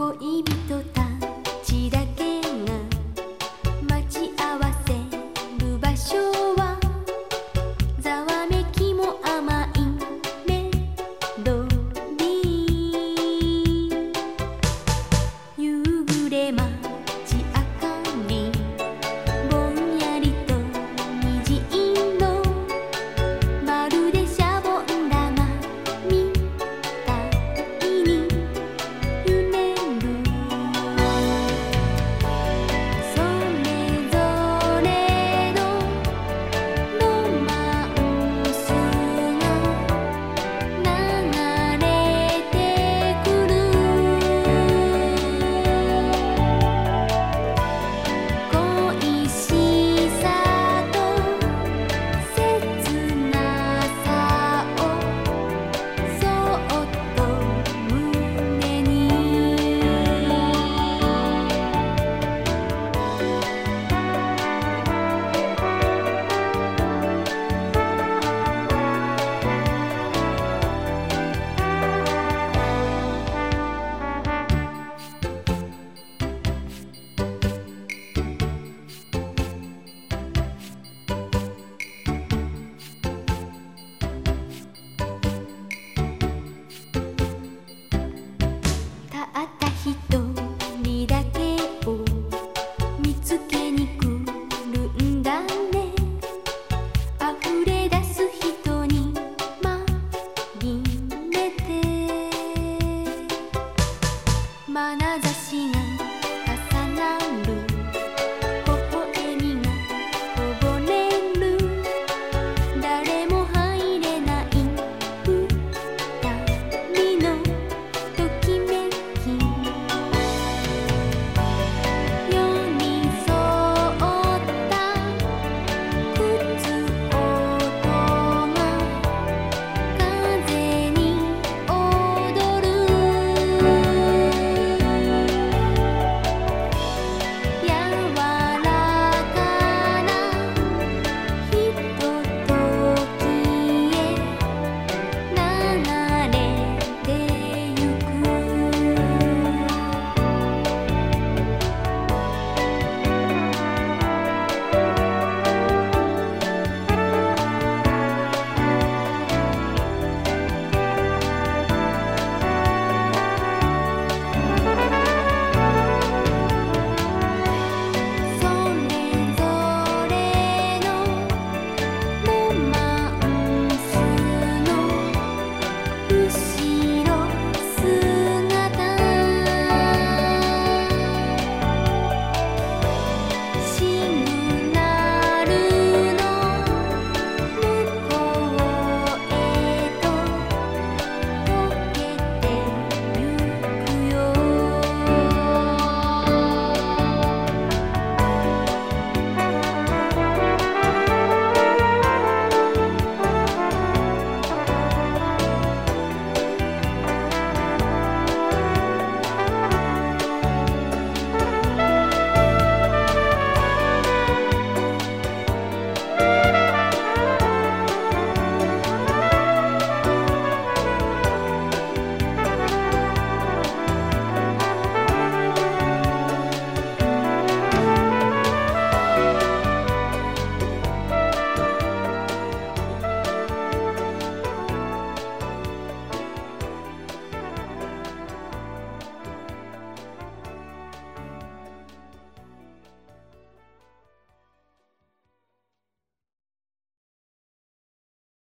恋人